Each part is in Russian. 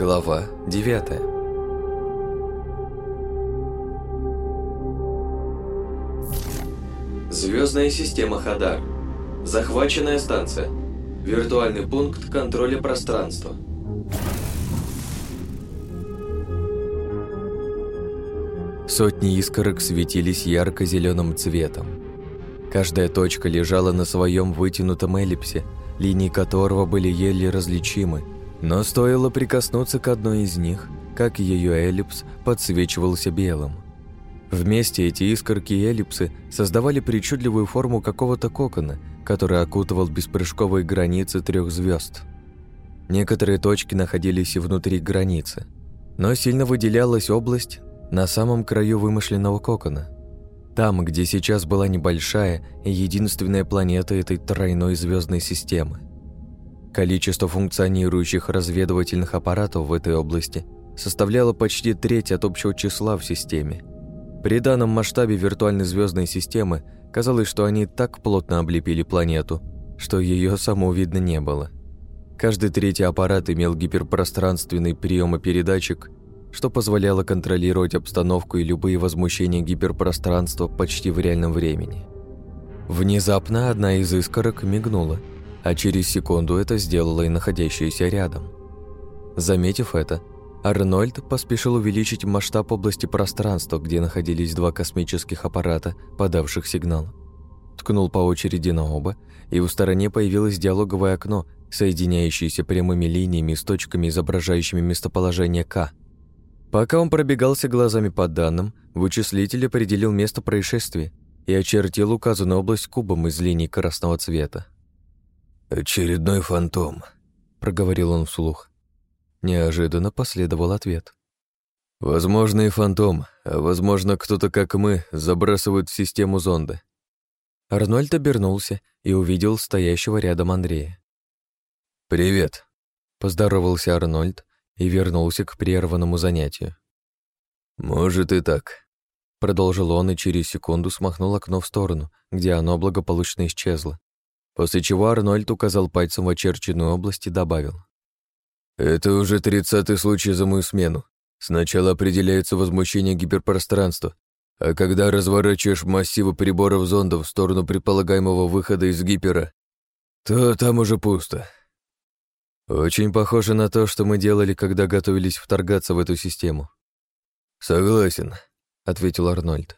Глава 9 Звездная система Хадар. Захваченная станция. Виртуальный пункт контроля пространства. Сотни искорок светились ярко-зеленым цветом. Каждая точка лежала на своем вытянутом эллипсе, линии которого были еле различимы, но стоило прикоснуться к одной из них, как ее эллипс подсвечивался белым. Вместе эти искорки и эллипсы создавали причудливую форму какого-то кокона, который окутывал беспрыжковые границы трех звезд. Некоторые точки находились и внутри границы, но сильно выделялась область на самом краю вымышленного кокона. Там, где сейчас была небольшая и единственная планета этой тройной звездной системы. Количество функционирующих разведывательных аппаратов в этой области составляло почти треть от общего числа в системе. При данном масштабе виртуальной звездной системы казалось, что они так плотно облепили планету, что ее саму видно не было. Каждый третий аппарат имел гиперпространственный приемопередатчик, что позволяло контролировать обстановку и любые возмущения гиперпространства почти в реальном времени. Внезапно одна из искорок мигнула – а через секунду это сделала и находящаяся рядом. Заметив это, Арнольд поспешил увеличить масштаб области пространства, где находились два космических аппарата, подавших сигнал. Ткнул по очереди на оба, и в стороне появилось диалоговое окно, соединяющееся прямыми линиями с точками, изображающими местоположение К. Пока он пробегался глазами по данным, вычислитель определил место происшествия и очертил указанную область кубом из линий красного цвета. «Очередной фантом», — проговорил он вслух. Неожиданно последовал ответ. «Возможно, и фантом, а возможно, кто-то, как мы, забрасывает в систему зонда». Арнольд обернулся и увидел стоящего рядом Андрея. «Привет», — поздоровался Арнольд и вернулся к прерванному занятию. «Может и так», — продолжил он и через секунду смахнул окно в сторону, где оно благополучно исчезло после чего Арнольд указал пальцем в очерченную область и добавил. «Это уже тридцатый случай за мою смену. Сначала определяется возмущение гиперпространства, а когда разворачиваешь массивы приборов зонда в сторону предполагаемого выхода из гипера, то там уже пусто. Очень похоже на то, что мы делали, когда готовились вторгаться в эту систему. Согласен, ответил Арнольд.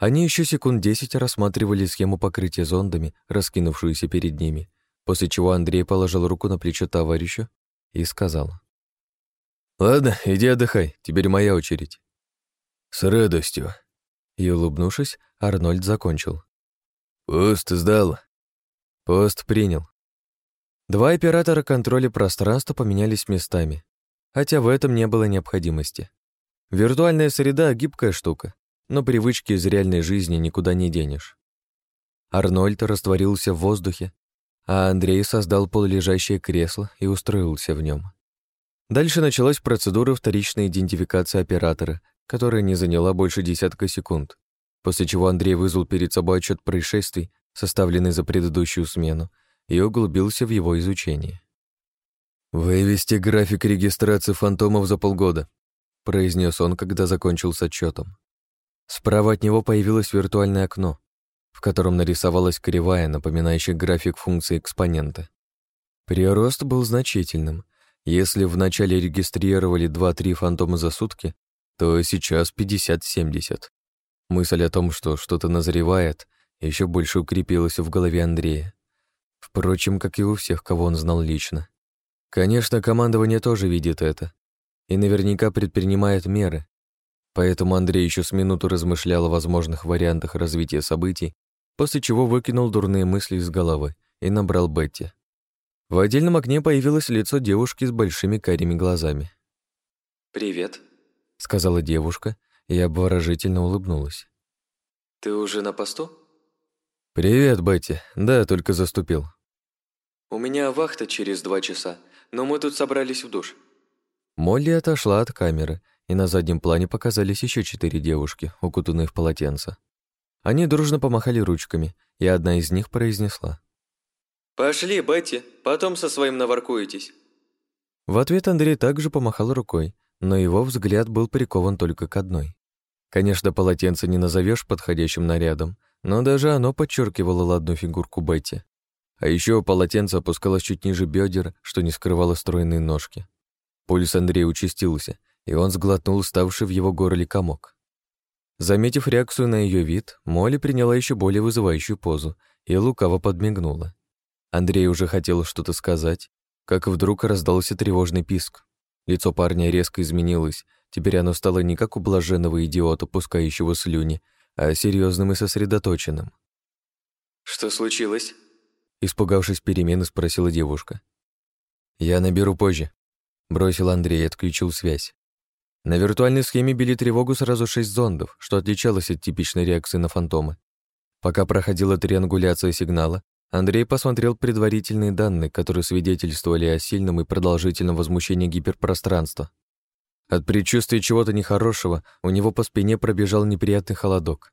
Они еще секунд десять рассматривали схему покрытия зондами, раскинувшуюся перед ними, после чего Андрей положил руку на плечо товарищу и сказал. «Ладно, иди отдыхай, теперь моя очередь». «С радостью». И, улыбнувшись, Арнольд закончил. «Пост сдал». «Пост принял». Два оператора контроля пространства поменялись местами, хотя в этом не было необходимости. Виртуальная среда — гибкая штука, но привычки из реальной жизни никуда не денешь. Арнольд растворился в воздухе, а Андрей создал полулежащее кресло и устроился в нем. Дальше началась процедура вторичной идентификации оператора, которая не заняла больше десятка секунд, после чего Андрей вызвал перед собой отчет происшествий, составленный за предыдущую смену, и углубился в его изучение. «Вывести график регистрации фантомов за полгода», произнес он, когда закончил с отчетом. Справа от него появилось виртуальное окно, в котором нарисовалась кривая, напоминающая график функции экспонента. Прирост был значительным. Если вначале регистрировали 2-3 фантома за сутки, то сейчас 50-70. Мысль о том, что что-то назревает, еще больше укрепилась в голове Андрея. Впрочем, как и у всех, кого он знал лично. Конечно, командование тоже видит это и наверняка предпринимает меры, Поэтому Андрей еще с минуту размышлял о возможных вариантах развития событий, после чего выкинул дурные мысли из головы и набрал Бетти. В отдельном окне появилось лицо девушки с большими карими глазами. «Привет», — сказала девушка и обворожительно улыбнулась. «Ты уже на посту?» «Привет, Бетти. Да, только заступил». «У меня вахта через два часа, но мы тут собрались в душ». Молли отошла от камеры и на заднем плане показались еще четыре девушки, укутанные в полотенце. Они дружно помахали ручками, и одна из них произнесла. «Пошли, Бетти, потом со своим наворкуетесь». В ответ Андрей также помахал рукой, но его взгляд был прикован только к одной. Конечно, полотенце не назовешь подходящим нарядом, но даже оно подчеркивало ладную фигурку Бетти. А еще полотенце опускалось чуть ниже бедер, что не скрывало стройные ножки. Пульс Андрея участился, и он сглотнул ставший в его горле комок. Заметив реакцию на ее вид, Молли приняла еще более вызывающую позу и лукаво подмигнула. Андрей уже хотел что-то сказать, как вдруг раздался тревожный писк. Лицо парня резко изменилось, теперь оно стало не как у блаженного идиота, пускающего слюни, а серьезным и сосредоточенным. «Что случилось?» Испугавшись перемены, спросила девушка. «Я наберу позже», — бросил Андрей и отключил связь. На виртуальной схеме били тревогу сразу шесть зондов, что отличалось от типичной реакции на фантомы. Пока проходила триангуляция сигнала, Андрей посмотрел предварительные данные, которые свидетельствовали о сильном и продолжительном возмущении гиперпространства. От предчувствия чего-то нехорошего у него по спине пробежал неприятный холодок.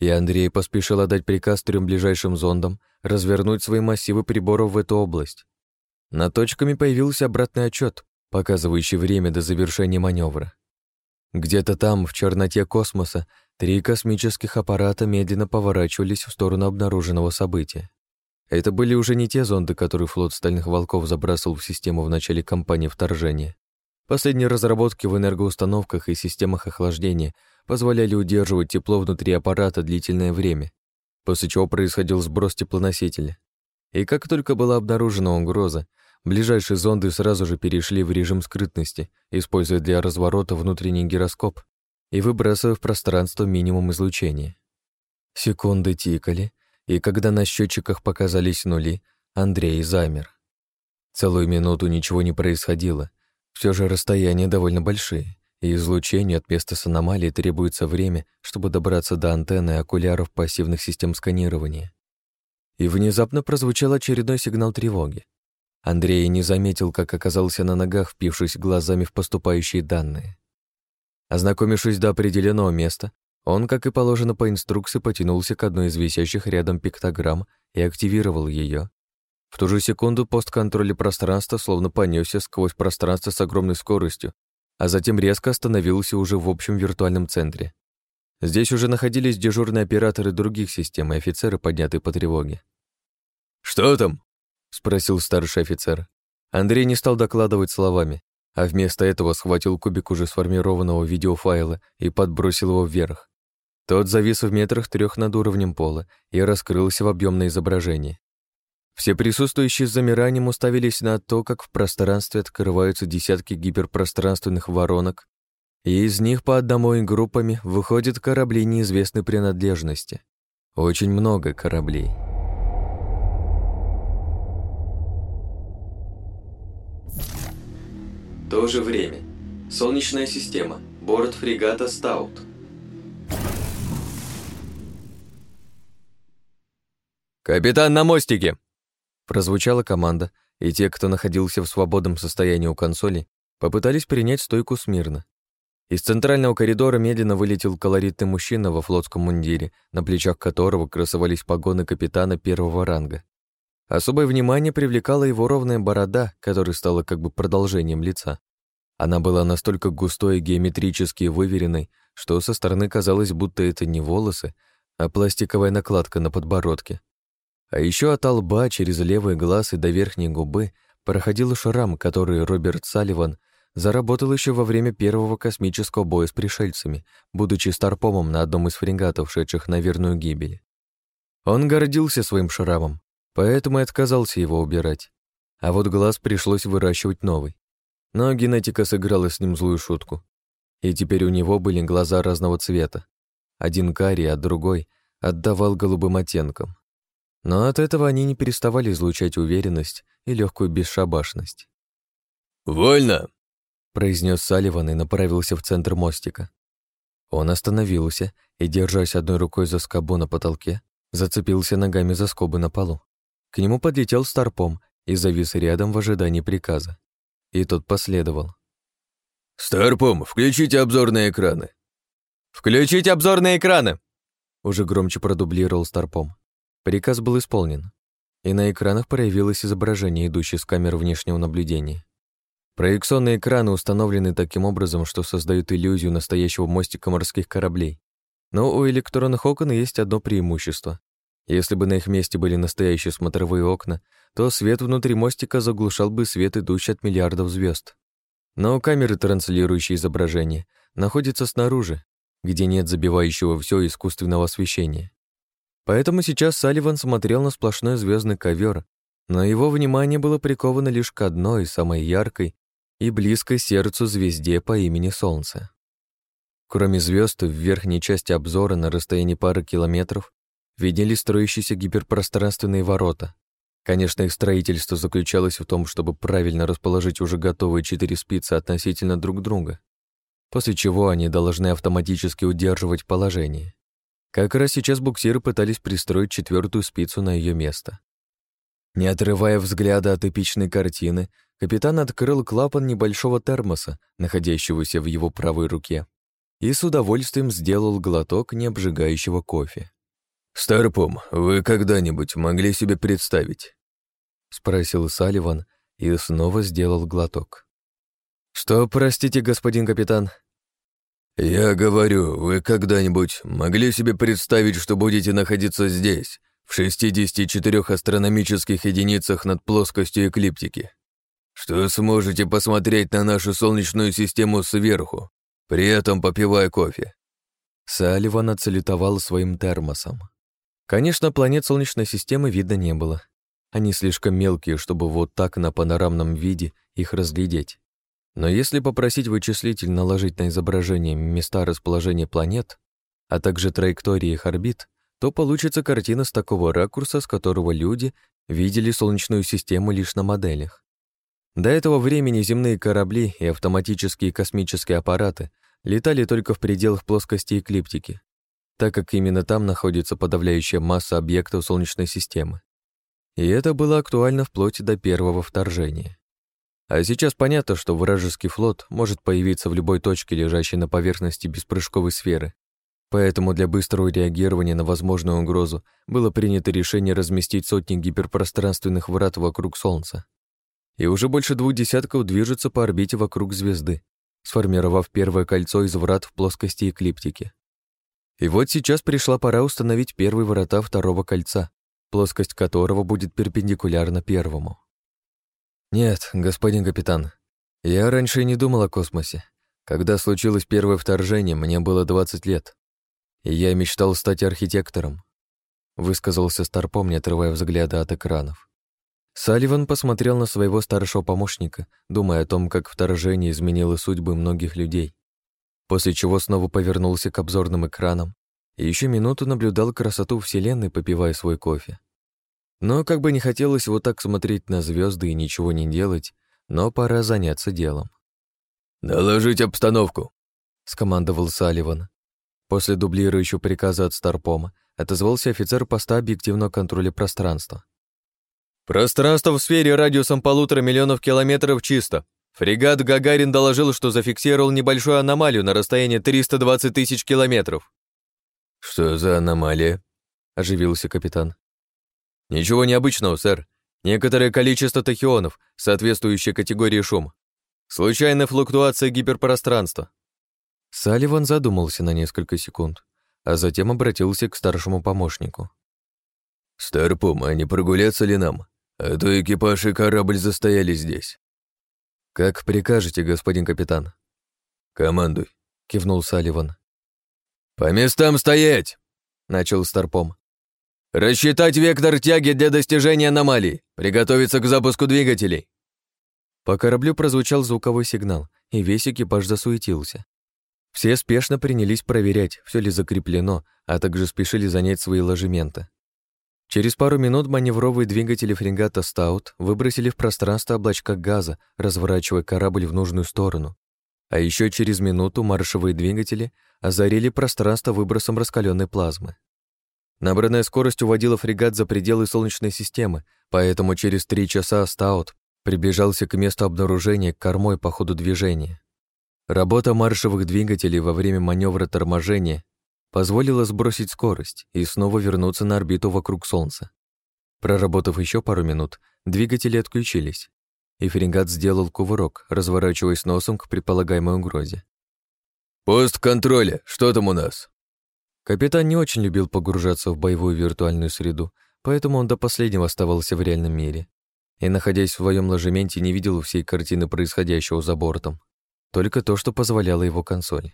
И Андрей поспешил отдать приказ трем ближайшим зондам развернуть свои массивы приборов в эту область. На точками появился обратный отчет, показывающий время до завершения маневра. Где-то там, в черноте космоса, три космических аппарата медленно поворачивались в сторону обнаруженного события. Это были уже не те зонды, которые флот Стальных Волков забрасывал в систему в начале кампании вторжения. Последние разработки в энергоустановках и системах охлаждения позволяли удерживать тепло внутри аппарата длительное время, после чего происходил сброс теплоносителя. И как только была обнаружена угроза, ближайшие зонды сразу же перешли в режим скрытности, используя для разворота внутренний гироскоп и выбрасывая в пространство минимум излучения. Секунды тикали, и когда на счетчиках показались нули, Андрей замер. Целую минуту ничего не происходило. Все же расстояния довольно большие, и излучению от места с аномалией требуется время, чтобы добраться до антенны и окуляров пассивных систем сканирования. И внезапно прозвучал очередной сигнал тревоги. Андрей не заметил, как оказался на ногах, впившись глазами в поступающие данные. Ознакомившись до определенного места, он, как и положено по инструкции, потянулся к одной из висящих рядом пиктограмм и активировал ее. В ту же секунду пост контроля пространства словно понесся сквозь пространство с огромной скоростью, а затем резко остановился уже в общем виртуальном центре. Здесь уже находились дежурные операторы других систем и офицеры, поднятые по тревоге. «Что там?» — спросил старший офицер. Андрей не стал докладывать словами, а вместо этого схватил кубик уже сформированного видеофайла и подбросил его вверх. Тот завис в метрах трех над уровнем пола и раскрылся в объемное изображение. Все присутствующие с замиранием уставились на то, как в пространстве открываются десятки гиперпространственных воронок, и из них по одному и группами выходят корабли неизвестной принадлежности. Очень много кораблей. То же время. Солнечная система. Борт фрегата «Стаут». «Капитан на мостике!» Прозвучала команда, и те, кто находился в свободном состоянии у консоли, попытались принять стойку смирно. Из центрального коридора медленно вылетел колоритный мужчина во флотском мундире, на плечах которого красовались погоны капитана первого ранга. Особое внимание привлекала его ровная борода, которая стала как бы продолжением лица. Она была настолько густой и геометрически выверенной, что со стороны казалось, будто это не волосы, а пластиковая накладка на подбородке. А еще от лба через левый глаз и до верхней губы проходил шрам, который Роберт Салливан заработал еще во время первого космического боя с пришельцами, будучи старпомом на одном из фрегатов, шедших на верную гибель. Он гордился своим шрамом, поэтому и отказался его убирать. А вот глаз пришлось выращивать новый. Но генетика сыграла с ним злую шутку. И теперь у него были глаза разного цвета. Один карий, а другой отдавал голубым оттенкам. Но от этого они не переставали излучать уверенность и легкую бесшабашность. «Вольно!» — произнес Салливан и направился в центр мостика. Он остановился и, держась одной рукой за скобу на потолке, зацепился ногами за скобы на полу. К нему подлетел старпом и завис рядом в ожидании приказа. И тот последовал. «Старпом, включите обзорные экраны!» «Включить обзорные экраны!» Уже громче продублировал Старпом. Приказ был исполнен, и на экранах проявилось изображение, идущее с камер внешнего наблюдения. Проекционные экраны установлены таким образом, что создают иллюзию настоящего мостика морских кораблей. Но у электронных окон есть одно преимущество. Если бы на их месте были настоящие смотровые окна, то свет внутри мостика заглушал бы свет, идущий от миллиардов звезд. Но камеры, транслирующие изображение, находятся снаружи, где нет забивающего все искусственного освещения. Поэтому сейчас Салливан смотрел на сплошной звездный ковер, но его внимание было приковано лишь к одной, самой яркой и близкой сердцу звезде по имени Солнце. Кроме звезд, в верхней части обзора на расстоянии пары километров виднелись строящиеся гиперпространственные ворота. Конечно, их строительство заключалось в том, чтобы правильно расположить уже готовые четыре спицы относительно друг друга, после чего они должны автоматически удерживать положение. Как раз сейчас буксиры пытались пристроить четвертую спицу на ее место. Не отрывая взгляда от эпичной картины, капитан открыл клапан небольшого термоса, находящегося в его правой руке, и с удовольствием сделал глоток необжигающего кофе. «Старпом, вы когда-нибудь могли себе представить?» — спросил Салливан и снова сделал глоток. «Что, простите, господин капитан?» «Я говорю, вы когда-нибудь могли себе представить, что будете находиться здесь, в 64 астрономических единицах над плоскостью эклиптики? Что сможете посмотреть на нашу Солнечную систему сверху, при этом попивая кофе?» Салливан отсалютовал своим термосом. Конечно, планет Солнечной системы видно не было. Они слишком мелкие, чтобы вот так на панорамном виде их разглядеть. Но если попросить вычислитель наложить на изображение места расположения планет, а также траектории их орбит, то получится картина с такого ракурса, с которого люди видели Солнечную систему лишь на моделях. До этого времени земные корабли и автоматические космические аппараты летали только в пределах плоскости эклиптики, так как именно там находится подавляющая масса объектов Солнечной системы. И это было актуально вплоть до первого вторжения. А сейчас понятно, что вражеский флот может появиться в любой точке, лежащей на поверхности беспрыжковой сферы. Поэтому для быстрого реагирования на возможную угрозу было принято решение разместить сотни гиперпространственных врат вокруг Солнца. И уже больше двух десятков движутся по орбите вокруг звезды, сформировав первое кольцо из врат в плоскости эклиптики. И вот сейчас пришла пора установить первые врата второго кольца, плоскость которого будет перпендикулярна первому. «Нет, господин капитан, я раньше и не думал о космосе. Когда случилось первое вторжение, мне было 20 лет, и я мечтал стать архитектором», высказался Старпом, не отрывая взгляда от экранов. Салливан посмотрел на своего старшего помощника, думая о том, как вторжение изменило судьбы многих людей. После чего снова повернулся к обзорным экранам и еще минуту наблюдал красоту Вселенной, попивая свой кофе. Но как бы не хотелось вот так смотреть на звезды и ничего не делать, но пора заняться делом. «Доложить обстановку», — скомандовал Салливан. После дублирующего приказа от Старпома отозвался офицер поста объективного контроля пространства. «Пространство в сфере радиусом полутора миллионов километров чисто. Фрегат «Гагарин» доложил, что зафиксировал небольшую аномалию на расстоянии 320 тысяч километров». «Что за аномалия?» — оживился капитан. Ничего необычного, сэр. Некоторое количество тахионов, соответствующее категории шум. Случайная флуктуация гиперпространства. Салливан задумался на несколько секунд, а затем обратился к старшему помощнику. «Старпом, а не прогуляться ли нам? А то экипаж и корабль застояли здесь». «Как прикажете, господин капитан». «Командуй», — кивнул Салливан. «По местам стоять!» — начал Старпом. «Рассчитать вектор тяги для достижения аномалии. Приготовиться к запуску двигателей». По кораблю прозвучал звуковой сигнал, и весь экипаж засуетился. Все спешно принялись проверять, все ли закреплено, а также спешили занять свои ложементы. Через пару минут маневровые двигатели фрегата «Стаут» выбросили в пространство облачка газа, разворачивая корабль в нужную сторону. А еще через минуту маршевые двигатели озарили пространство выбросом раскаленной плазмы. Набранная скорость уводила фрегат за пределы Солнечной системы, поэтому через три часа Стаут приближался к месту обнаружения кормой по ходу движения. Работа маршевых двигателей во время маневра торможения позволила сбросить скорость и снова вернуться на орбиту вокруг Солнца. Проработав еще пару минут, двигатели отключились. и фрегат сделал кувырок, разворачиваясь носом к предполагаемой угрозе. «Пост контроля, что там у нас?» Капитан не очень любил погружаться в боевую виртуальную среду, поэтому он до последнего оставался в реальном мире. И, находясь в своем ложементе, не видел всей картины происходящего за бортом. Только то, что позволяла его консоль.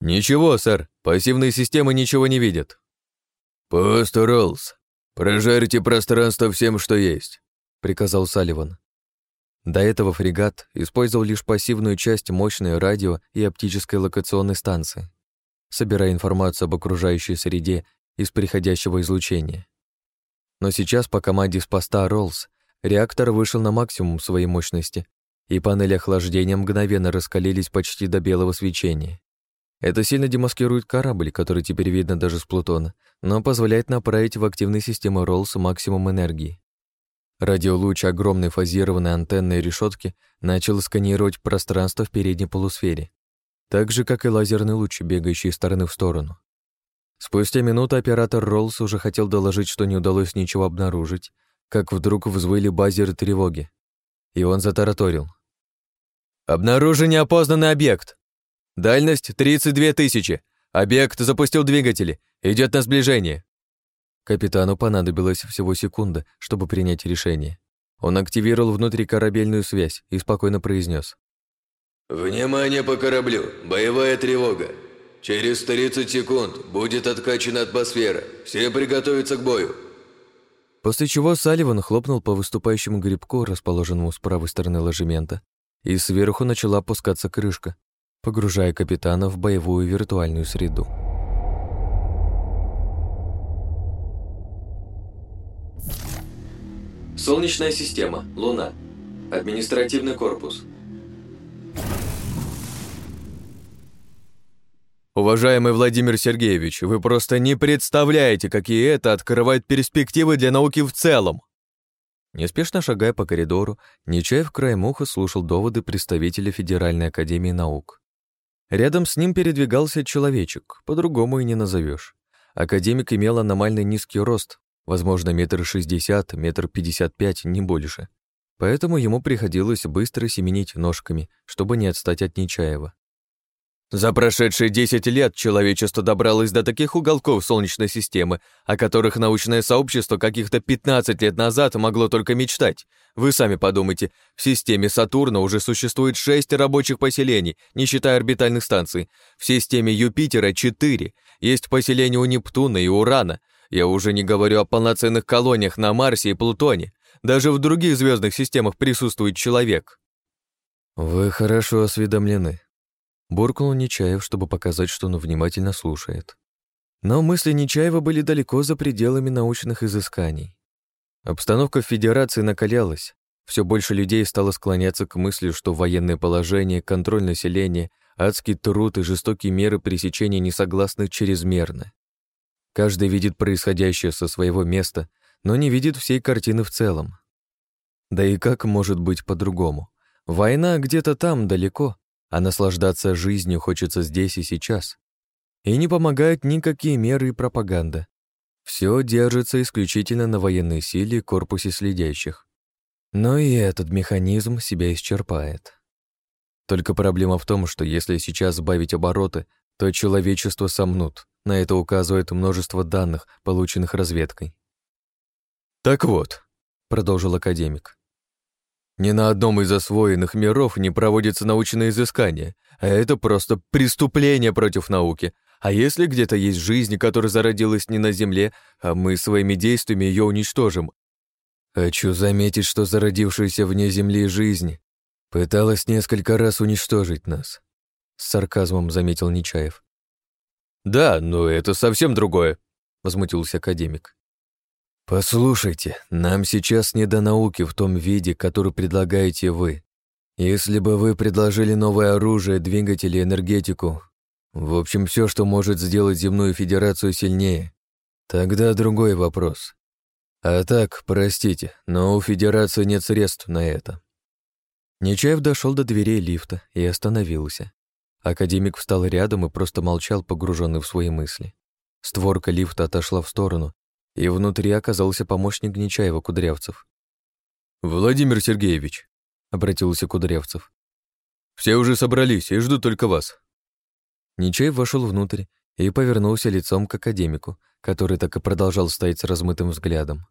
«Ничего, сэр, пассивные системы ничего не видят». «Пост Роллс, прожарьте пространство всем, что есть», — приказал Салливан. До этого фрегат использовал лишь пассивную часть мощной радио и оптической локационной станции собирая информацию об окружающей среде из приходящего излучения. Но сейчас по команде с поста Роллс реактор вышел на максимум своей мощности, и панели охлаждения мгновенно раскалились почти до белого свечения. Это сильно демаскирует корабль, который теперь видно даже с Плутона, но позволяет направить в активные системы Роллс максимум энергии. Радиолуч огромной фазированной антенной решетки начал сканировать пространство в передней полусфере, так же, как и лазерный луч, бегающий из стороны в сторону. Спустя минуту оператор Роллс уже хотел доложить, что не удалось ничего обнаружить, как вдруг взвыли базеры тревоги. И он затараторил. «Обнаружен неопознанный объект. Дальность 32 тысячи. Объект запустил двигатели. Идет на сближение». Капитану понадобилось всего секунда, чтобы принять решение. Он активировал внутрикорабельную связь и спокойно произнес: «Внимание по кораблю! Боевая тревога! Через 30 секунд будет откачана атмосфера. Все приготовиться к бою!» После чего Салливан хлопнул по выступающему грибку, расположенному с правой стороны ложемента, и сверху начала опускаться крышка, погружая капитана в боевую виртуальную среду. Солнечная система, Луна. Административный корпус. Уважаемый Владимир Сергеевич, вы просто не представляете, какие это открывает перспективы для науки в целом. Неспешно шагая по коридору, Нечаев краем уха слушал доводы представителя Федеральной академии наук. Рядом с ним передвигался человечек, по-другому и не назовешь. Академик имел аномально низкий рост, возможно, метр шестьдесят, метр пятьдесят пять, не больше. Поэтому ему приходилось быстро семенить ножками, чтобы не отстать от Нечаева. За прошедшие 10 лет человечество добралось до таких уголков Солнечной системы, о которых научное сообщество каких-то 15 лет назад могло только мечтать. Вы сами подумайте, в системе Сатурна уже существует 6 рабочих поселений, не считая орбитальных станций. В системе Юпитера 4. Есть поселения у Нептуна и Урана. Я уже не говорю о полноценных колониях на Марсе и Плутоне. Даже в других звездных системах присутствует человек. Вы хорошо осведомлены, Буркнул Нечаев, чтобы показать, что он внимательно слушает. Но мысли Нечаева были далеко за пределами научных изысканий. Обстановка в Федерации накалялась. Все больше людей стало склоняться к мысли, что военное положение, контроль населения, адский труд и жестокие меры пресечения несогласны чрезмерно. Каждый видит происходящее со своего места, но не видит всей картины в целом. Да и как может быть по-другому? Война где-то там, далеко, а наслаждаться жизнью хочется здесь и сейчас. И не помогают никакие меры и пропаганда. Все держится исключительно на военной силе и корпусе следящих. Но и этот механизм себя исчерпает. Только проблема в том, что если сейчас сбавить обороты, то человечество сомнут. На это указывает множество данных, полученных разведкой. «Так вот», — продолжил академик, ни на одном из освоенных миров не проводится научное изыскание, а это просто преступление против науки. А если где-то есть жизнь, которая зародилась не на Земле, а мы своими действиями ее уничтожим? Хочу заметить, что зародившаяся вне Земли жизнь пыталась несколько раз уничтожить нас. С сарказмом заметил Нечаев. «Да, но это совсем другое», — возмутился академик. «Послушайте, нам сейчас не до науки в том виде, который предлагаете вы. Если бы вы предложили новое оружие, двигатели, энергетику, в общем, все, что может сделать земную федерацию сильнее, тогда другой вопрос. А так, простите, но у федерации нет средств на это». Нечаев дошел до дверей лифта и остановился. Академик встал рядом и просто молчал, погруженный в свои мысли. Створка лифта отошла в сторону, и внутри оказался помощник Нечаева Кудрявцев. «Владимир Сергеевич», — обратился Кудрявцев. «Все уже собрались и ждут только вас». Нечаев вошел внутрь и повернулся лицом к академику, который так и продолжал стоять с размытым взглядом.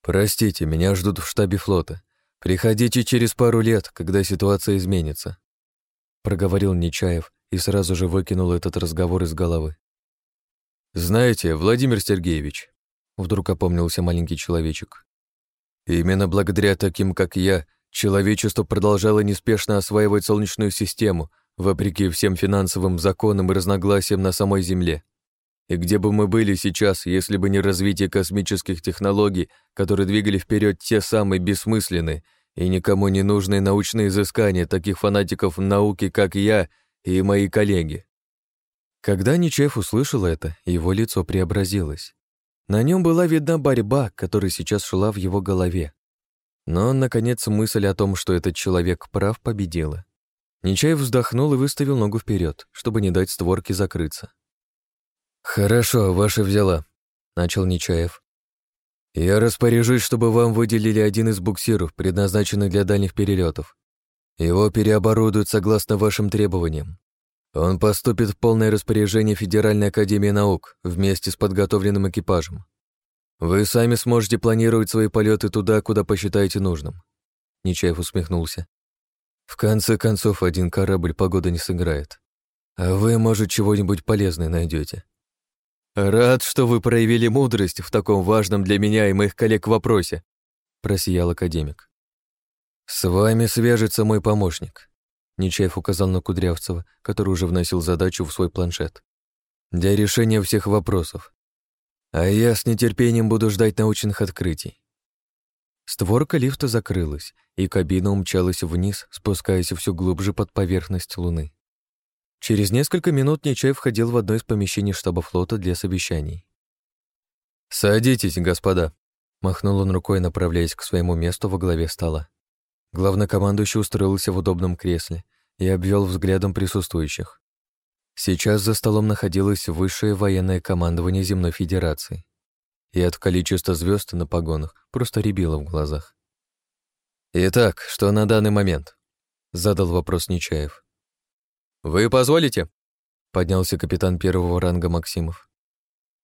«Простите, меня ждут в штабе флота. Приходите через пару лет, когда ситуация изменится», — проговорил Нечаев и сразу же выкинул этот разговор из головы. «Знаете, Владимир Сергеевич», — вдруг опомнился маленький человечек, «именно благодаря таким, как я, человечество продолжало неспешно осваивать Солнечную систему, вопреки всем финансовым законам и разногласиям на самой Земле. И где бы мы были сейчас, если бы не развитие космических технологий, которые двигали вперед те самые бессмысленные и никому не нужные научные изыскания таких фанатиков науки, как я и мои коллеги. Когда Ничев услышал это, его лицо преобразилось. На нем была видна борьба, которая сейчас шла в его голове. Но, наконец, мысль о том, что этот человек прав, победила. Нечаев вздохнул и выставил ногу вперед, чтобы не дать створке закрыться. «Хорошо, ваша взяла», — начал Нечаев. «Я распоряжусь, чтобы вам выделили один из буксиров, предназначенных для дальних перелетов. Его переоборудуют согласно вашим требованиям. Он поступит в полное распоряжение Федеральной Академии Наук вместе с подготовленным экипажем. Вы сами сможете планировать свои полеты туда, куда посчитаете нужным». Нечаев усмехнулся. В конце концов, один корабль погода не сыграет. А вы, может, чего-нибудь полезное найдете. Рад, что вы проявили мудрость в таком важном для меня и моих коллег вопросе, просиял академик. С вами свяжется мой помощник. Нечаев указал на Кудрявцева, который уже вносил задачу в свой планшет. Для решения всех вопросов. А я с нетерпением буду ждать научных открытий. Створка лифта закрылась, и кабина умчалась вниз, спускаясь все глубже под поверхность Луны. Через несколько минут Нечаев входил в одно из помещений штаба флота для совещаний. «Садитесь, господа», — махнул он рукой, направляясь к своему месту во главе стола. Главнокомандующий устроился в удобном кресле и обвел взглядом присутствующих. Сейчас за столом находилось высшее военное командование Земной Федерации и от количества звезд на погонах просто рябило в глазах. «Итак, что на данный момент?» — задал вопрос Нечаев. «Вы позволите?» — поднялся капитан первого ранга Максимов.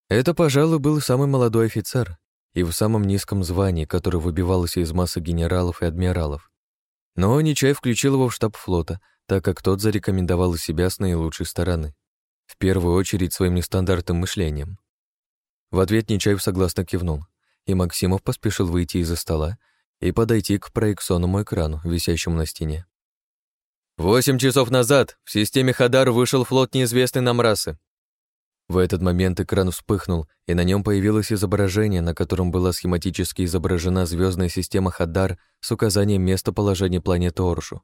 Это, пожалуй, был самый молодой офицер и в самом низком звании, который выбивался из массы генералов и адмиралов. Но Нечаев включил его в штаб флота, так как тот зарекомендовал себя с наилучшей стороны. В первую очередь своим нестандартным мышлением. В ответ Нечаев согласно кивнул, и Максимов поспешил выйти из-за стола и подойти к проекционному экрану, висящему на стене. «Восемь часов назад в системе Хадар вышел флот неизвестной нам расы». В этот момент экран вспыхнул, и на нем появилось изображение, на котором была схематически изображена звездная система Хадар с указанием местоположения планеты Оршу.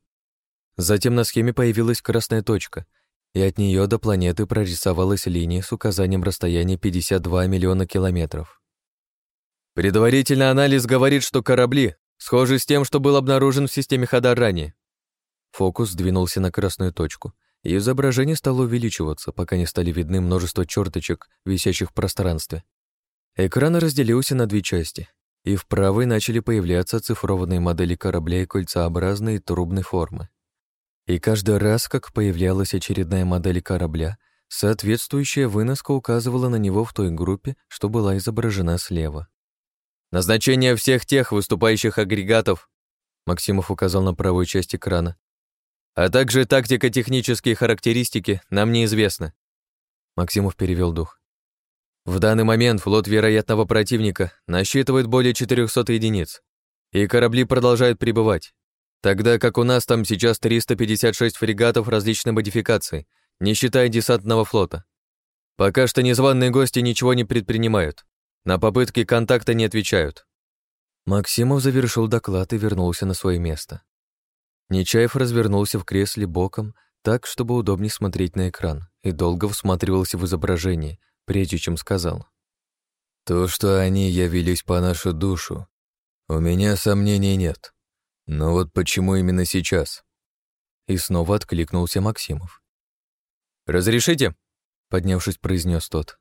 Затем на схеме появилась красная точка, и от нее до планеты прорисовалась линия с указанием расстояния 52 миллиона километров. Предварительный анализ говорит, что корабли схожи с тем, что был обнаружен в системе Хадар ранее. Фокус двинулся на красную точку, и изображение стало увеличиваться, пока не стали видны множество черточек, висящих в пространстве. Экран разделился на две части, и в правой начали появляться цифрованные модели корабля и кольцеобразной трубной формы. И каждый раз, как появлялась очередная модель корабля, соответствующая выноска указывала на него в той группе, что была изображена слева. «Назначение всех тех выступающих агрегатов», Максимов указал на правую часть экрана, а также тактико-технические характеристики нам неизвестны. Максимов перевел дух. В данный момент флот вероятного противника насчитывает более 400 единиц, и корабли продолжают прибывать тогда как у нас там сейчас 356 фрегатов различной модификации, не считая десантного флота. Пока что незваные гости ничего не предпринимают, на попытки контакта не отвечают. Максимов завершил доклад и вернулся на свое место. Нечаев развернулся в кресле боком, так, чтобы удобнее смотреть на экран, и долго всматривался в изображение, прежде чем сказал. «То, что они явились по нашу душу, у меня сомнений нет. Но вот почему именно сейчас? И снова откликнулся Максимов. «Разрешите?» — поднявшись, произнес тот.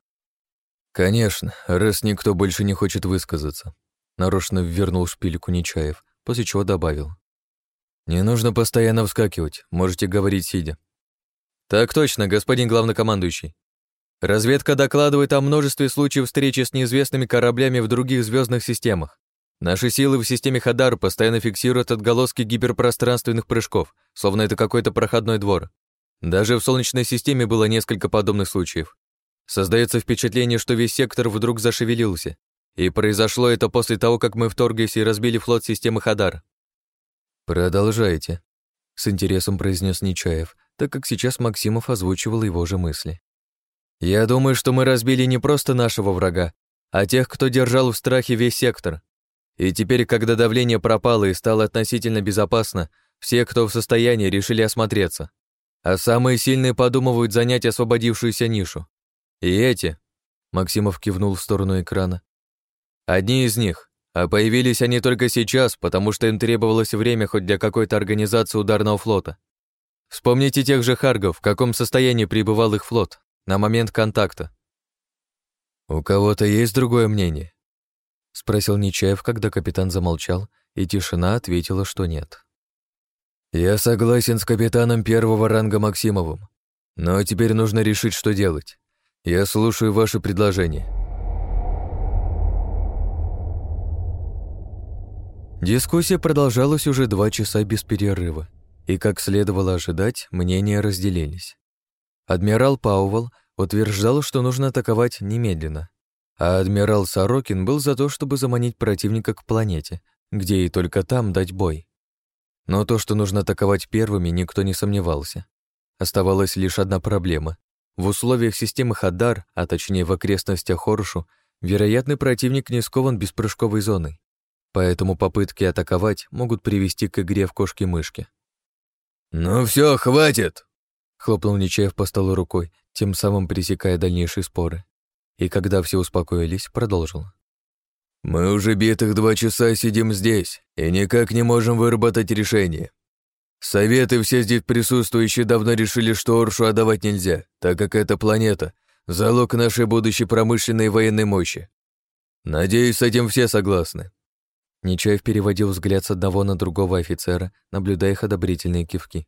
«Конечно, раз никто больше не хочет высказаться». Нарочно ввернул шпильку Нечаев, после чего добавил. «Не нужно постоянно вскакивать, можете говорить сидя». «Так точно, господин главнокомандующий. Разведка докладывает о множестве случаев встречи с неизвестными кораблями в других звездных системах. Наши силы в системе Хадар постоянно фиксируют отголоски гиперпространственных прыжков, словно это какой-то проходной двор. Даже в Солнечной системе было несколько подобных случаев. Создается впечатление, что весь сектор вдруг зашевелился. И произошло это после того, как мы вторглись и разбили флот системы Хадар. «Продолжайте», — с интересом произнес Нечаев, так как сейчас Максимов озвучивал его же мысли. «Я думаю, что мы разбили не просто нашего врага, а тех, кто держал в страхе весь сектор. И теперь, когда давление пропало и стало относительно безопасно, все, кто в состоянии, решили осмотреться. А самые сильные подумывают занять освободившуюся нишу. И эти, Максимов кивнул в сторону экрана, одни из них, а появились они только сейчас, потому что им требовалось время хоть для какой-то организации ударного флота. Вспомните тех же Харгов, в каком состоянии пребывал их флот на момент контакта. «У кого-то есть другое мнение?» — спросил Нечаев, когда капитан замолчал, и тишина ответила, что нет. «Я согласен с капитаном первого ранга Максимовым, но теперь нужно решить, что делать. Я слушаю ваше предложение. Дискуссия продолжалась уже два часа без перерыва, и, как следовало ожидать, мнения разделились. Адмирал Паувал утверждал, что нужно атаковать немедленно, а адмирал Сорокин был за то, чтобы заманить противника к планете, где и только там дать бой. Но то, что нужно атаковать первыми, никто не сомневался. Оставалась лишь одна проблема в условиях системы Хадар, а точнее в окрестностях Хоршу, вероятный противник не скован беспрыжковой зоной, поэтому попытки атаковать могут привести к игре в кошки-мышки. «Ну все, хватит!» — хлопнул Нечаев по столу рукой, тем самым пресекая дальнейшие споры. И когда все успокоились, продолжил. «Мы уже битых два часа сидим здесь и никак не можем выработать решение. Советы все здесь присутствующие давно решили, что Оршу отдавать нельзя, так как эта планета — залог нашей будущей промышленной и военной мощи. Надеюсь, с этим все согласны». Нечаев переводил взгляд с одного на другого офицера, наблюдая их одобрительные кивки.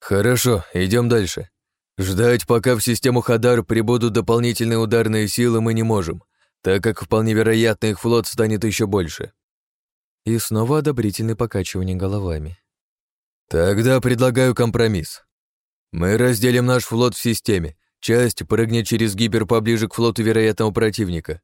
«Хорошо, идем дальше. Ждать, пока в систему Хадар прибудут дополнительные ударные силы, мы не можем, так как вполне вероятно их флот станет еще больше». И снова одобрительное покачивание головами. Тогда предлагаю компромисс. Мы разделим наш флот в системе. Часть прыгнет через гипер поближе к флоту вероятного противника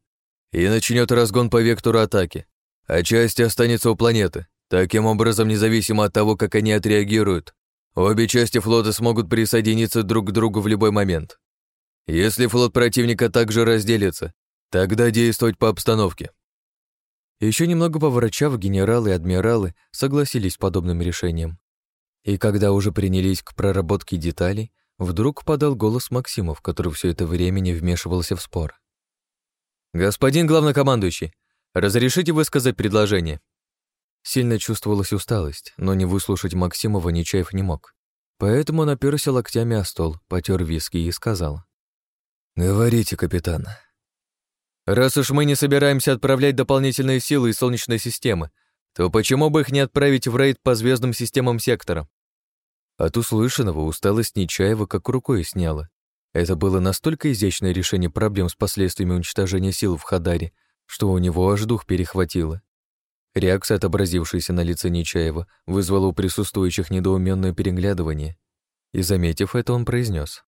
и начнет разгон по вектору атаки, а часть останется у планеты. Таким образом, независимо от того, как они отреагируют, обе части флота смогут присоединиться друг к другу в любой момент. Если флот противника также разделится, тогда действовать по обстановке. Еще немного поворачав, генералы и адмиралы согласились с подобным решением. И когда уже принялись к проработке деталей, вдруг подал голос Максимов, который все это время не вмешивался в спор. «Господин главнокомандующий, разрешите высказать предложение?» Сильно чувствовалась усталость, но не выслушать Максимова Нечаев не мог. Поэтому он оперся локтями о стол, потер виски и сказал. «Говорите, капитан». «Раз уж мы не собираемся отправлять дополнительные силы из Солнечной системы, то почему бы их не отправить в рейд по звездным системам сектора? От услышанного усталость Нечаева как рукой сняла. Это было настолько изящное решение проблем с последствиями уничтожения сил в Хадаре, что у него аж дух перехватило. Реакция, отобразившаяся на лице Нечаева, вызвала у присутствующих недоуменное переглядывание. И, заметив это, он произнес: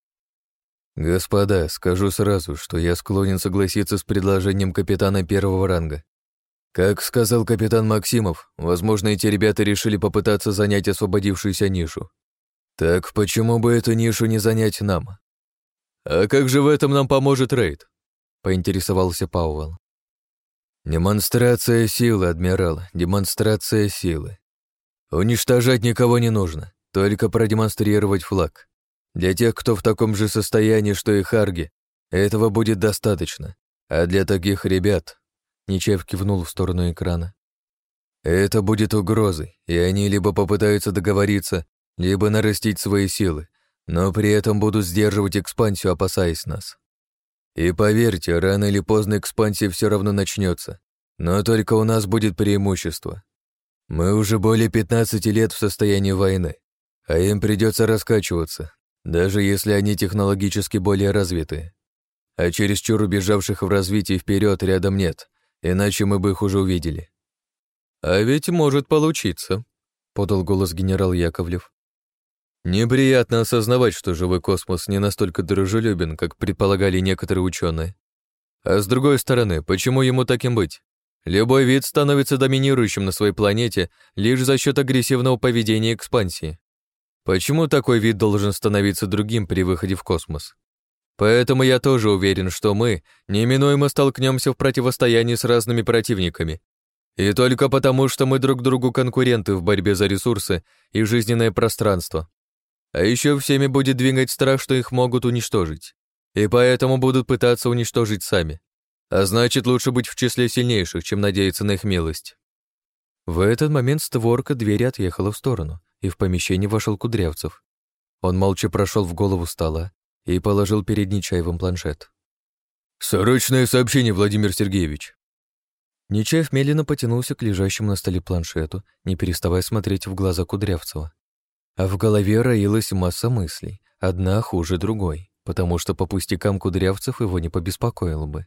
«Господа, скажу сразу, что я склонен согласиться с предложением капитана первого ранга. Как сказал капитан Максимов, возможно, эти ребята решили попытаться занять освободившуюся нишу. Так почему бы эту нишу не занять нам? А как же в этом нам поможет рейд? поинтересовался Пауэлл. Демонстрация силы, адмирал, демонстрация силы. Уничтожать никого не нужно, только продемонстрировать флаг. Для тех, кто в таком же состоянии, что и Харги, этого будет достаточно. А для таких ребят Нечаев кивнул в сторону экрана. «Это будет угрозой, и они либо попытаются договориться, либо нарастить свои силы, но при этом будут сдерживать экспансию, опасаясь нас. И поверьте, рано или поздно экспансия все равно начнется, но только у нас будет преимущество. Мы уже более 15 лет в состоянии войны, а им придется раскачиваться, даже если они технологически более развитые. А чересчур убежавших в развитии вперед рядом нет, иначе мы бы их уже увидели. «А ведь может получиться», — подал голос генерал Яковлев. «Неприятно осознавать, что живой космос не настолько дружелюбен, как предполагали некоторые ученые. А с другой стороны, почему ему таким быть? Любой вид становится доминирующим на своей планете лишь за счет агрессивного поведения экспансии. Почему такой вид должен становиться другим при выходе в космос? Поэтому я тоже уверен, что мы неминуемо столкнемся в противостоянии с разными противниками. И только потому, что мы друг другу конкуренты в борьбе за ресурсы и жизненное пространство. А еще всеми будет двигать страх, что их могут уничтожить. И поэтому будут пытаться уничтожить сами. А значит, лучше быть в числе сильнейших, чем надеяться на их милость. В этот момент створка двери отъехала в сторону, и в помещение вошел Кудрявцев. Он молча прошел в голову стола и положил перед Нечаевым планшет. «Срочное сообщение, Владимир Сергеевич!» Нечаев медленно потянулся к лежащему на столе планшету, не переставая смотреть в глаза Кудрявцева. А в голове роилась масса мыслей, одна хуже другой, потому что по пустякам Кудрявцев его не побеспокоил бы.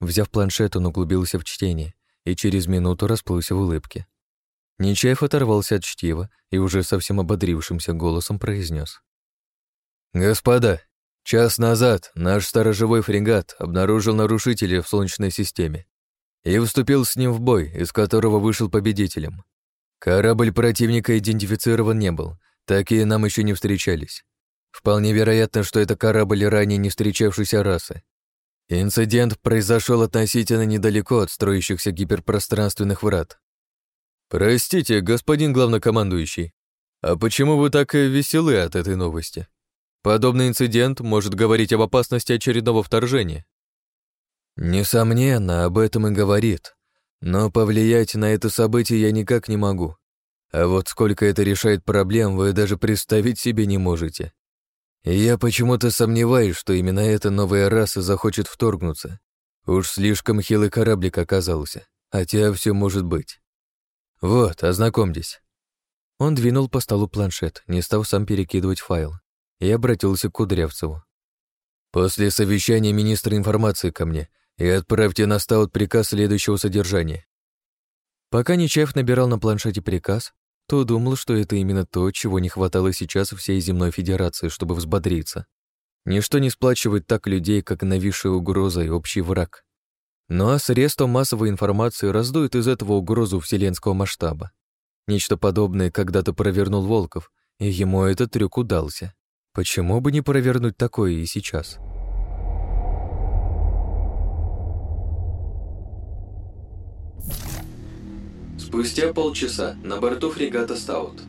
Взяв планшет, он углубился в чтение и через минуту расплылся в улыбке. Нечаев оторвался от чтива и уже совсем ободрившимся голосом произнес: «Господа, час назад наш сторожевой фрегат обнаружил нарушителя в Солнечной системе и вступил с ним в бой, из которого вышел победителем. Корабль противника идентифицирован не был, такие нам еще не встречались. Вполне вероятно, что это корабль ранее не встречавшейся расы. Инцидент произошел относительно недалеко от строящихся гиперпространственных врат. «Простите, господин главнокомандующий, а почему вы так веселы от этой новости? Подобный инцидент может говорить об опасности очередного вторжения». «Несомненно, об этом и говорит. Но повлиять на это событие я никак не могу. А вот сколько это решает проблем, вы даже представить себе не можете. И я почему-то сомневаюсь, что именно эта новая раса захочет вторгнуться. Уж слишком хилый кораблик оказался, хотя все может быть. Вот, ознакомьтесь. Он двинул по столу планшет, не став сам перекидывать файл, и обратился к Кудрявцеву. После совещания министра информации ко мне и отправьте на стаут приказ следующего содержания. Пока Нечаев набирал на планшете приказ, то думал, что это именно то, чего не хватало сейчас всей земной федерации, чтобы взбодриться. Ничто не сплачивает так людей, как нависшая угроза и общий враг. Ну а средства массовой информации раздуют из этого угрозу вселенского масштаба. Нечто подобное когда-то провернул Волков, и ему этот трюк удался. Почему бы не провернуть такое и сейчас? Спустя полчаса на борту фрегата «Стаут».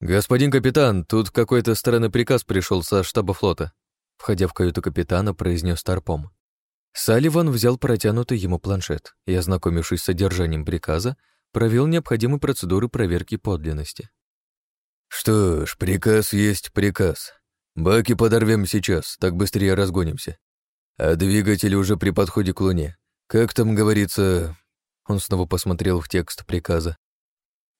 «Господин капитан, тут какой-то странный приказ пришел со штаба флота», входя в каюту капитана, произнес Тарпом. Салливан взял протянутый ему планшет и, ознакомившись с содержанием приказа, провел необходимые процедуры проверки подлинности. «Что ж, приказ есть приказ. Баки подорвем сейчас, так быстрее разгонимся. А двигатель уже при подходе к Луне. Как там говорится...» Он снова посмотрел в текст приказа.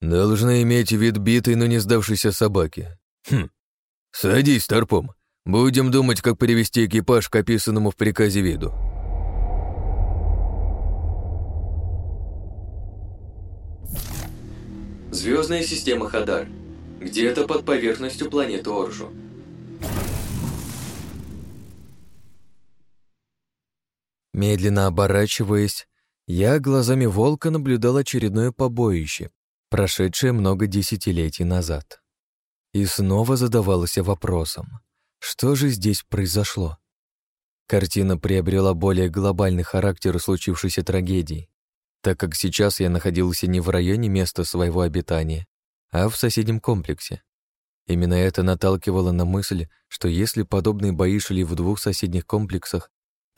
«Должна иметь вид битой, но не сдавшейся собаки. Хм. Садись, торпом. Будем думать, как перевести экипаж к описанному в приказе виду». Звездная система Хадар. Где-то под поверхностью планеты Оржу. Медленно оборачиваясь, я глазами волка наблюдал очередное побоище, прошедшее много десятилетий назад. И снова задавался вопросом, что же здесь произошло? Картина приобрела более глобальный характер случившейся трагедии, так как сейчас я находился не в районе места своего обитания, а в соседнем комплексе. Именно это наталкивало на мысль, что если подобные бои шли в двух соседних комплексах,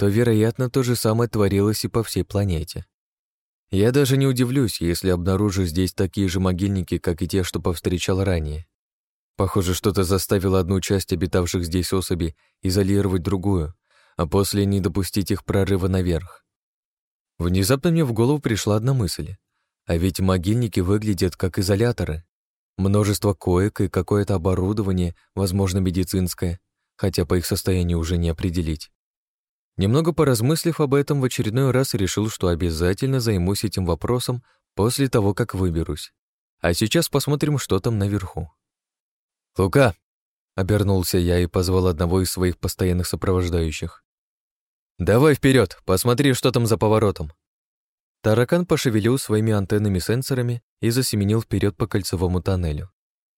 то, вероятно, то же самое творилось и по всей планете. Я даже не удивлюсь, если обнаружу здесь такие же могильники, как и те, что повстречал ранее. Похоже, что-то заставило одну часть обитавших здесь особей изолировать другую, а после не допустить их прорыва наверх. Внезапно мне в голову пришла одна мысль. А ведь могильники выглядят как изоляторы. Множество коек и какое-то оборудование, возможно, медицинское, хотя по их состоянию уже не определить. Немного поразмыслив об этом, в очередной раз решил, что обязательно займусь этим вопросом после того, как выберусь. А сейчас посмотрим, что там наверху. «Лука!» — обернулся я и позвал одного из своих постоянных сопровождающих. «Давай вперед, посмотри, что там за поворотом». Таракан пошевелил своими антеннами-сенсорами и засеменил вперед по кольцевому тоннелю.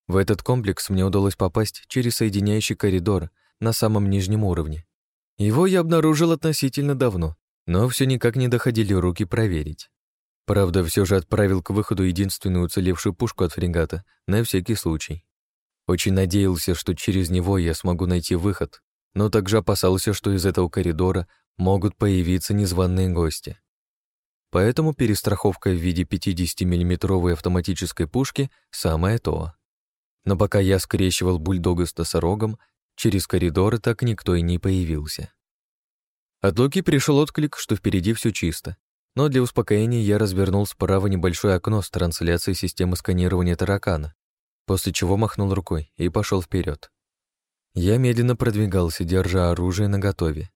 В этот комплекс мне удалось попасть через соединяющий коридор на самом нижнем уровне. Его я обнаружил относительно давно, но все никак не доходили руки проверить. Правда, все же отправил к выходу единственную уцелевшую пушку от фрегата, на всякий случай. Очень надеялся, что через него я смогу найти выход, но также опасался, что из этого коридора могут появиться незваные гости. Поэтому перестраховка в виде 50-миллиметровой автоматической пушки — самое то. Но пока я скрещивал бульдога с носорогом, через коридор так никто и не появился. От Луки пришел отклик, что впереди все чисто, но для успокоения я развернул справа небольшое окно с трансляцией системы сканирования таракана, после чего махнул рукой и пошел вперед. Я медленно продвигался, держа оружие наготове.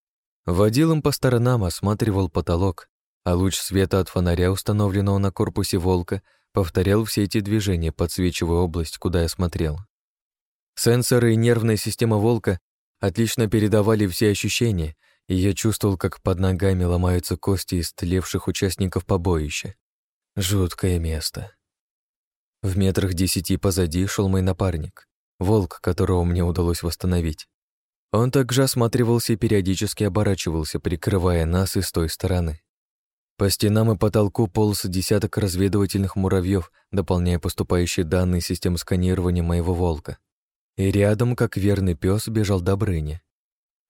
Водил им по сторонам, осматривал потолок, а луч света от фонаря, установленного на корпусе «Волка», повторял все эти движения, подсвечивая область, куда я смотрел. Сенсоры и нервная система «Волка» отлично передавали все ощущения, и я чувствовал, как под ногами ломаются кости истлевших участников побоища. Жуткое место. В метрах десяти позади шел мой напарник, волк, которого мне удалось восстановить. Он также осматривался и периодически оборачивался, прикрывая нас и с той стороны. По стенам и потолку полз десяток разведывательных муравьев, дополняя поступающие данные систем сканирования моего волка. И рядом, как верный пес, бежал Добрыня.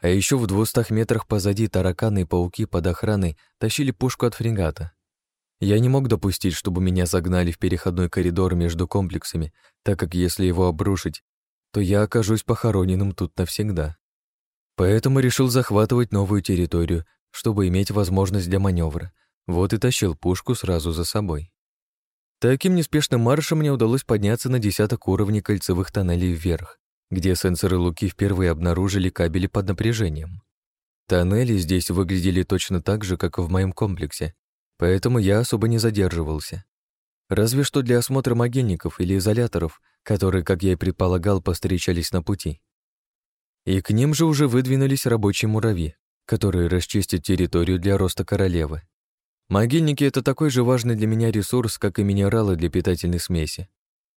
А еще в двухстах метрах позади тараканы и пауки под охраной тащили пушку от фрегата. Я не мог допустить, чтобы меня загнали в переходной коридор между комплексами, так как если его обрушить, то я окажусь похороненным тут навсегда. Поэтому решил захватывать новую территорию, чтобы иметь возможность для маневра. Вот и тащил пушку сразу за собой. Таким неспешным маршем мне удалось подняться на десяток уровней кольцевых тоннелей вверх, где сенсоры Луки впервые обнаружили кабели под напряжением. Тоннели здесь выглядели точно так же, как и в моем комплексе, поэтому я особо не задерживался. Разве что для осмотра могильников или изоляторов, которые, как я и предполагал, повстречались на пути. И к ним же уже выдвинулись рабочие муравьи, которые расчистят территорию для роста королевы. Могильники — это такой же важный для меня ресурс, как и минералы для питательной смеси.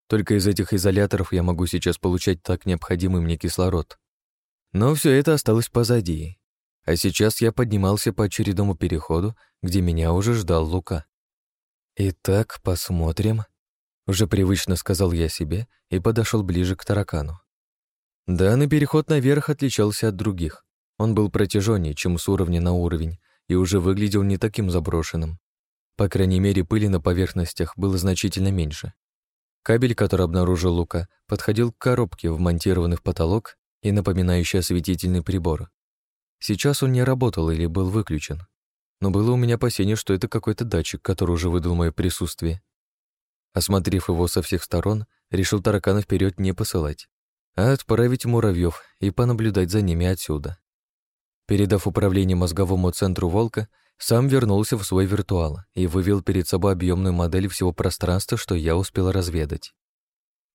Только из этих изоляторов я могу сейчас получать так необходимый мне кислород. Но все это осталось позади. А сейчас я поднимался по очередному переходу, где меня уже ждал Лука. «Итак, посмотрим», — уже привычно сказал я себе и подошел ближе к таракану. Данный переход наверх отличался от других. Он был протяженнее, чем с уровня на уровень, и уже выглядел не таким заброшенным. По крайней мере, пыли на поверхностях было значительно меньше. Кабель, который обнаружил Лука, подходил к коробке, вмонтированной в потолок и напоминающий осветительный прибор. Сейчас он не работал или был выключен. Но было у меня опасение, что это какой-то датчик, который уже выдал мое присутствие. Осмотрев его со всех сторон, решил таракана вперед не посылать а отправить муравьев и понаблюдать за ними отсюда. Передав управление мозговому центру волка, сам вернулся в свой виртуал и вывел перед собой объемную модель всего пространства, что я успел разведать.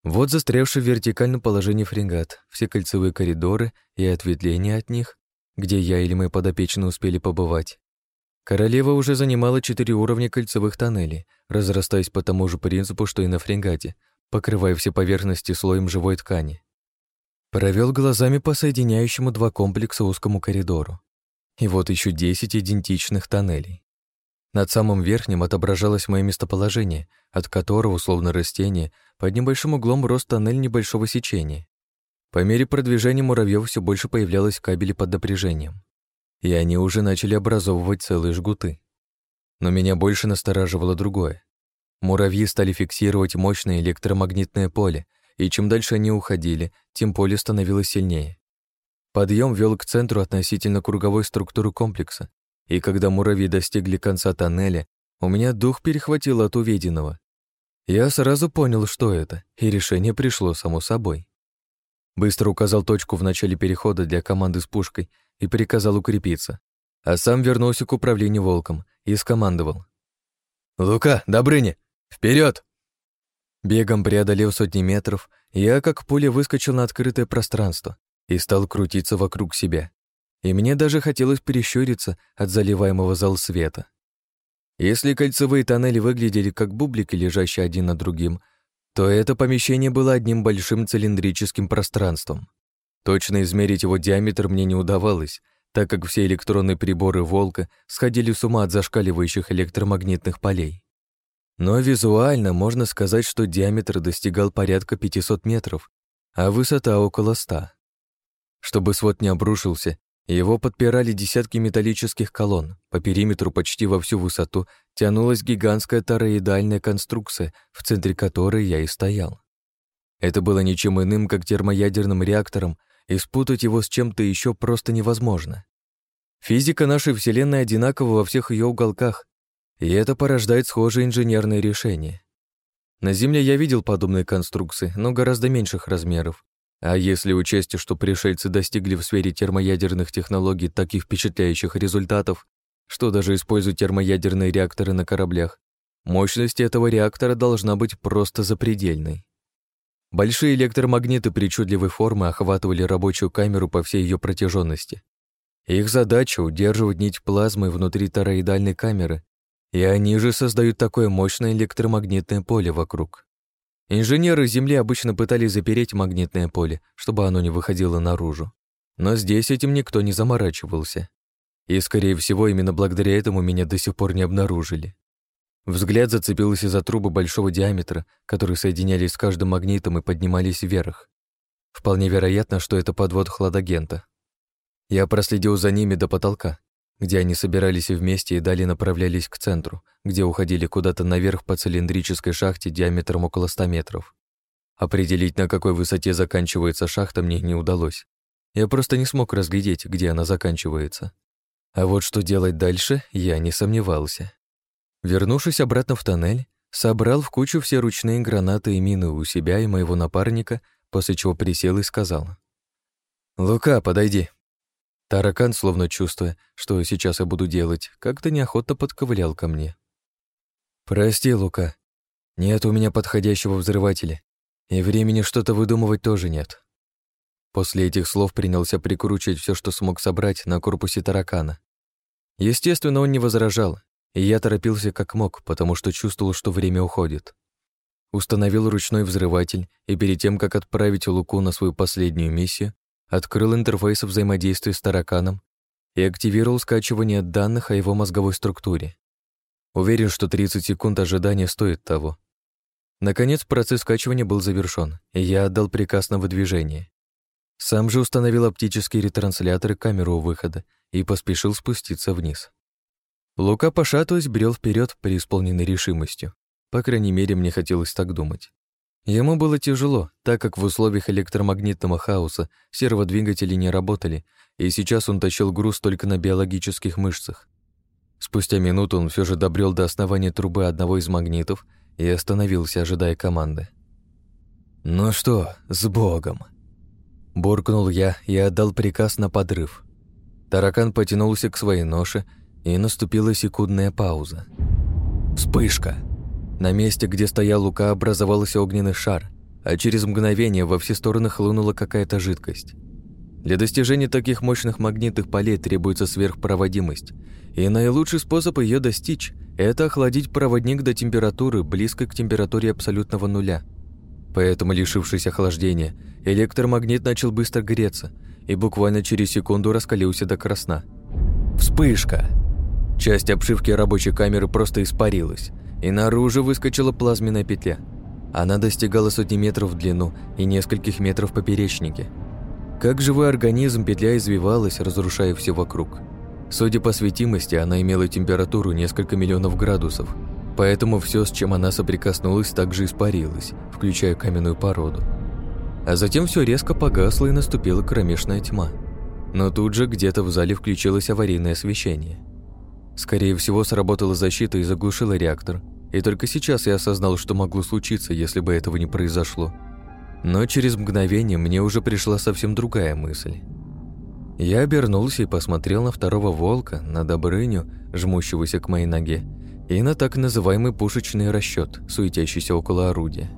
Вот застрявший в вертикальном положении фрегат, все кольцевые коридоры и ответвления от них, где я или мои подопечные успели побывать. Королева уже занимала четыре уровня кольцевых тоннелей, разрастаясь по тому же принципу, что и на фрегате, покрывая все поверхности слоем живой ткани. Провел глазами по соединяющему два комплекса узкому коридору. И вот еще десять идентичных тоннелей. Над самым верхним отображалось мое местоположение, от которого, словно растение, под небольшим углом рос тоннель небольшого сечения. По мере продвижения муравьев все больше появлялось кабели под напряжением. И они уже начали образовывать целые жгуты. Но меня больше настораживало другое. Муравьи стали фиксировать мощное электромагнитное поле, и чем дальше они уходили, тем поле становилось сильнее. Подъем вел к центру относительно круговой структуры комплекса, и когда муравьи достигли конца тоннеля, у меня дух перехватил от увиденного. Я сразу понял, что это, и решение пришло само собой. Быстро указал точку в начале перехода для команды с пушкой и приказал укрепиться, а сам вернулся к управлению волком и скомандовал. «Лука, Добрыня, вперед! Бегом преодолев сотни метров, я как пуля выскочил на открытое пространство и стал крутиться вокруг себя. И мне даже хотелось перещуриться от заливаемого зал света. Если кольцевые тоннели выглядели как бублики, лежащие один над другим, то это помещение было одним большим цилиндрическим пространством. Точно измерить его диаметр мне не удавалось, так как все электронные приборы «Волка» сходили с ума от зашкаливающих электромагнитных полей. Но визуально можно сказать, что диаметр достигал порядка 500 метров, а высота около 100. Чтобы свод не обрушился, его подпирали десятки металлических колонн. По периметру почти во всю высоту тянулась гигантская тороидальная конструкция, в центре которой я и стоял. Это было ничем иным, как термоядерным реактором, и спутать его с чем-то еще просто невозможно. Физика нашей Вселенной одинакова во всех ее уголках, и это порождает схожие инженерные решения. На Земле я видел подобные конструкции, но гораздо меньших размеров, а если учесть, что пришельцы достигли в сфере термоядерных технологий таких впечатляющих результатов, что даже используют термоядерные реакторы на кораблях, мощность этого реактора должна быть просто запредельной. Большие электромагниты причудливой формы охватывали рабочую камеру по всей ее протяженности. Их задача — удерживать нить плазмы внутри тороидальной камеры, и они же создают такое мощное электромагнитное поле вокруг. Инженеры Земли обычно пытались запереть магнитное поле, чтобы оно не выходило наружу. Но здесь этим никто не заморачивался. И, скорее всего, именно благодаря этому меня до сих пор не обнаружили. Взгляд зацепился за трубы большого диаметра, которые соединялись с каждым магнитом и поднимались вверх. Вполне вероятно, что это подвод хладагента. Я проследил за ними до потолка, где они собирались вместе и далее направлялись к центру, где уходили куда-то наверх по цилиндрической шахте диаметром около 100 метров. Определить, на какой высоте заканчивается шахта, мне не удалось. Я просто не смог разглядеть, где она заканчивается. А вот что делать дальше, я не сомневался. Вернувшись обратно в тоннель, собрал в кучу все ручные гранаты и мины у себя и моего напарника, после чего присел и сказал. «Лука, подойди». Таракан, словно чувствуя, что сейчас я буду делать, как-то неохотно подковылял ко мне. «Прости, Лука, нет у меня подходящего взрывателя, и времени что-то выдумывать тоже нет». После этих слов принялся прикручивать все, что смог собрать на корпусе таракана. Естественно, он не возражал, и я торопился как мог, потому что чувствовал, что время уходит. Установил ручной взрыватель, и перед тем, как отправить Луку на свою последнюю миссию, открыл интерфейс взаимодействия с тараканом и активировал скачивание данных о его мозговой структуре. Уверен, что 30 секунд ожидания стоит того. Наконец, процесс скачивания был завершён, и я отдал приказ на выдвижение. Сам же установил оптические ретрансляторы камеру у выхода и поспешил спуститься вниз. Лука, пошатываясь, брел вперед преисполненной решимостью. По крайней мере, мне хотелось так думать. Ему было тяжело, так как в условиях электромагнитного хаоса серводвигатели не работали, и сейчас он тащил груз только на биологических мышцах. Спустя минуту он все же добрел до основания трубы одного из магнитов и остановился, ожидая команды. «Ну что, с Богом!» Буркнул я и отдал приказ на подрыв. Таракан потянулся к своей ноше, и наступила секундная пауза. Вспышка! На месте, где стоял Лука, образовался огненный шар, а через мгновение во все стороны хлынула какая-то жидкость. Для достижения таких мощных магнитных полей требуется сверхпроводимость, и наилучший способ ее достичь – это охладить проводник до температуры, близкой к температуре абсолютного нуля. Поэтому, лишившись охлаждения, электромагнит начал быстро греться и буквально через секунду раскалился до красна. Вспышка! Часть обшивки рабочей камеры просто испарилась – и наружу выскочила плазменная петля. Она достигала сотни метров в длину и нескольких метров в поперечнике. Как живой организм, петля извивалась, разрушая все вокруг. Судя по светимости, она имела температуру несколько миллионов градусов, поэтому все, с чем она соприкоснулась, также испарилось, включая каменную породу. А затем все резко погасло и наступила кромешная тьма. Но тут же где-то в зале включилось аварийное освещение. Скорее всего, сработала защита и заглушила реактор. И только сейчас я осознал, что могло случиться, если бы этого не произошло. Но через мгновение мне уже пришла совсем другая мысль. Я обернулся и посмотрел на второго волка, на Добрыню, жмущегося к моей ноге, и на так называемый пушечный расчет, суетящийся около орудия.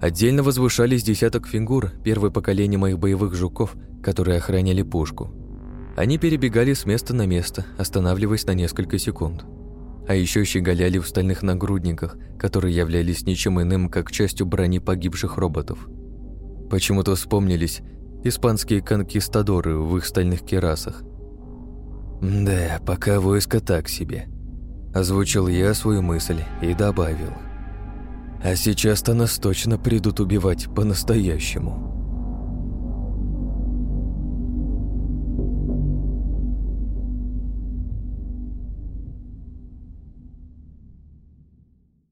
Отдельно возвышались десяток фигур, первое поколение моих боевых жуков, которые охраняли пушку. Они перебегали с места на место, останавливаясь на несколько секунд. А еще щеголяли в стальных нагрудниках, которые являлись ничем иным, как частью брони погибших роботов. Почему-то вспомнились испанские конкистадоры в их стальных керасах. «Да, пока войско так себе», – озвучил я свою мысль и добавил. «А сейчас-то нас точно придут убивать по-настоящему».